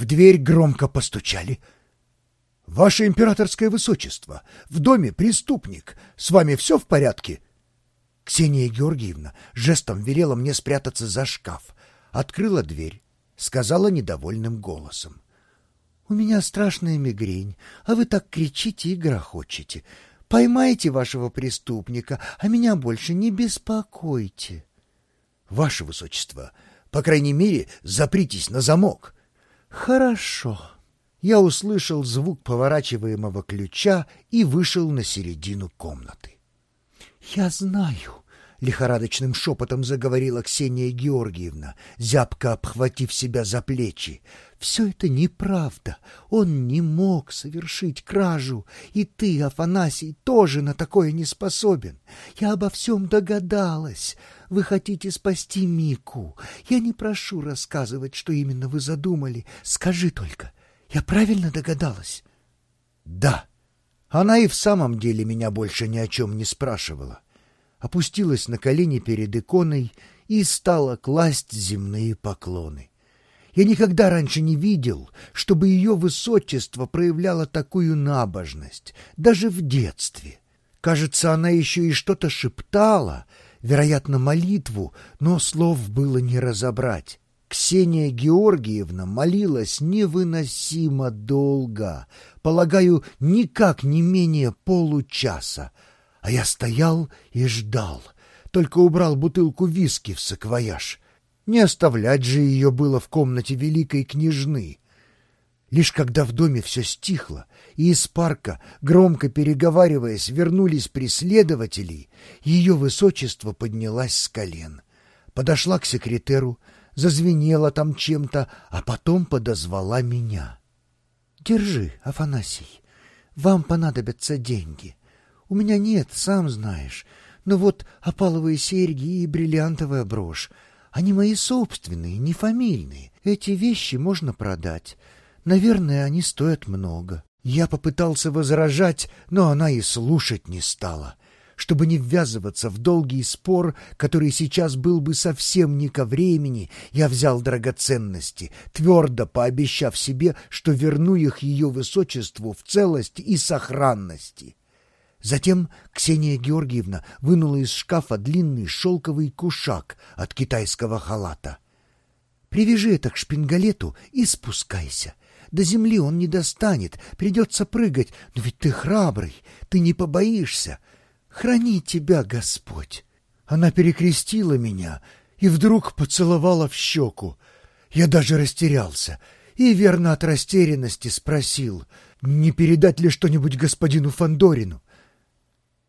В дверь громко постучали. «Ваше императорское высочество, в доме преступник. С вами все в порядке?» Ксения Георгиевна жестом велела мне спрятаться за шкаф, открыла дверь, сказала недовольным голосом. «У меня страшная мигрень, а вы так кричите и грохочете. Поймайте вашего преступника, а меня больше не беспокойте». «Ваше высочество, по крайней мере, запритесь на замок». «Хорошо». Я услышал звук поворачиваемого ключа и вышел на середину комнаты. «Я знаю», — лихорадочным шепотом заговорила Ксения Георгиевна, зябко обхватив себя за плечи. «Все это неправда. Он не мог совершить кражу, и ты, Афанасий, тоже на такое не способен. Я обо всем догадалась. Вы хотите спасти Мику. Я не прошу рассказывать, что именно вы задумали. Скажи только, я правильно догадалась?» «Да». Она и в самом деле меня больше ни о чем не спрашивала опустилась на колени перед иконой и стала класть земные поклоны. Я никогда раньше не видел, чтобы ее высочество проявляло такую набожность, даже в детстве. Кажется, она еще и что-то шептала, вероятно, молитву, но слов было не разобрать. Ксения Георгиевна молилась невыносимо долго, полагаю, никак не менее получаса, а я стоял и ждал, только убрал бутылку виски в саквояж. Не оставлять же ее было в комнате великой княжны. Лишь когда в доме все стихло, и из парка, громко переговариваясь, вернулись преследователи, ее высочество поднялась с колен. Подошла к секретеру, зазвенела там чем-то, а потом подозвала меня. — Держи, Афанасий, вам понадобятся деньги. У меня нет, сам знаешь. Но вот опаловые серьги и бриллиантовая брошь. Они мои собственные, не фамильные. Эти вещи можно продать. Наверное, они стоят много. Я попытался возражать, но она и слушать не стала. Чтобы не ввязываться в долгий спор, который сейчас был бы совсем не ко времени, я взял драгоценности, твердо пообещав себе, что верну их ее высочеству в целости и сохранности. Затем Ксения Георгиевна вынула из шкафа длинный шелковый кушак от китайского халата. «Привяжи это к шпингалету и спускайся. До земли он не достанет, придется прыгать, но ведь ты храбрый, ты не побоишься. Храни тебя Господь!» Она перекрестила меня и вдруг поцеловала в щеку. Я даже растерялся и, верно от растерянности, спросил, не передать ли что-нибудь господину Фандорину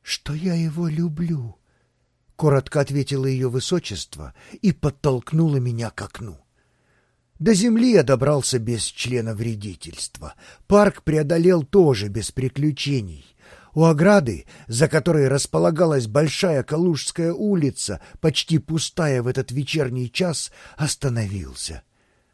что я его люблю, — коротко ответило ее высочество и подтолкнуло меня к окну. До земли я добрался без члена вредительства. Парк преодолел тоже без приключений. У ограды, за которой располагалась большая Калужская улица, почти пустая в этот вечерний час, остановился.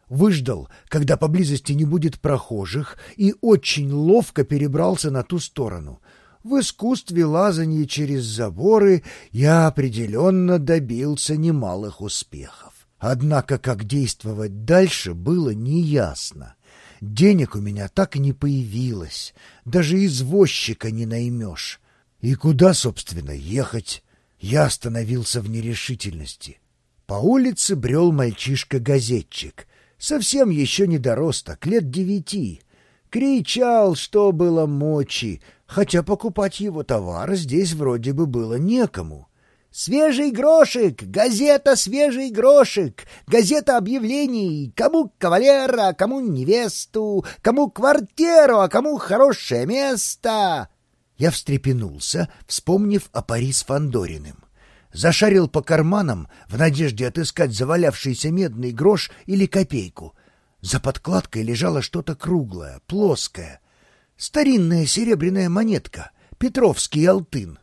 Выждал, когда поблизости не будет прохожих, и очень ловко перебрался на ту сторону — в искусстве лазания через заборы я определенно добился немалых успехов. Однако, как действовать дальше, было неясно. Денег у меня так и не появилось, даже извозчика не наймешь. И куда, собственно, ехать? Я остановился в нерешительности. По улице брел мальчишка-газетчик, совсем еще недоросток, лет девяти. Кричал, что было мочи, хотя покупать его товар здесь вроде бы было некому. «Свежий грошик! Газета «Свежий грошик!» Газета объявлений! Кому кавалера, кому невесту, кому квартиру, а кому хорошее место!» Я встрепенулся, вспомнив о пари с Фандориным. Зашарил по карманам в надежде отыскать завалявшийся медный грош или копейку. За подкладкой лежало что-то круглое, плоское — Старинная серебряная монетка, Петровский алтын.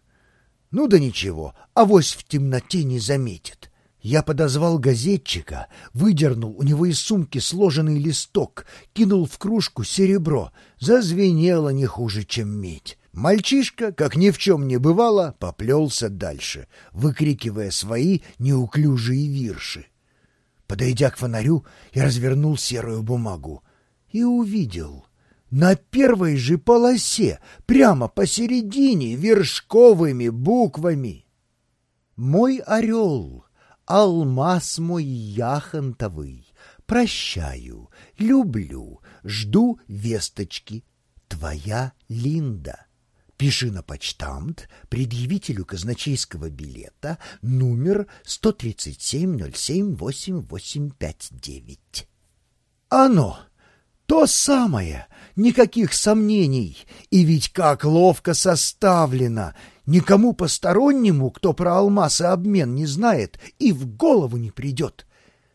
Ну да ничего, авось в темноте не заметит. Я подозвал газетчика, выдернул у него из сумки сложенный листок, кинул в кружку серебро. Зазвенело не хуже, чем медь. Мальчишка, как ни в чем не бывало, поплелся дальше, выкрикивая свои неуклюжие вирши. Подойдя к фонарю, я развернул серую бумагу. и увидел на первой же полосе, прямо посередине, вершковыми буквами. «Мой орел, алмаз мой яхонтовый, прощаю, люблю, жду весточки, твоя Линда». Пиши на почтамт предъявителю казначейского билета номер 137-07-8859. Оно! То самое! Никаких сомнений! И ведь как ловко составлено! Никому постороннему, кто про алмаз и обмен не знает, и в голову не придет.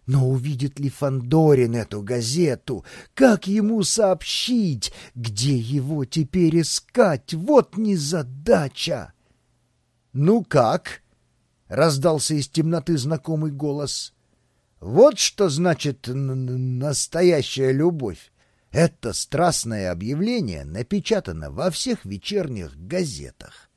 Но увидит ли Фандорин эту газету? Как ему сообщить, где его теперь искать? Вот незадача! — Ну как? — раздался из темноты знакомый голос. — Вот что значит настоящая любовь. Это страстное объявление напечатано во всех вечерних газетах.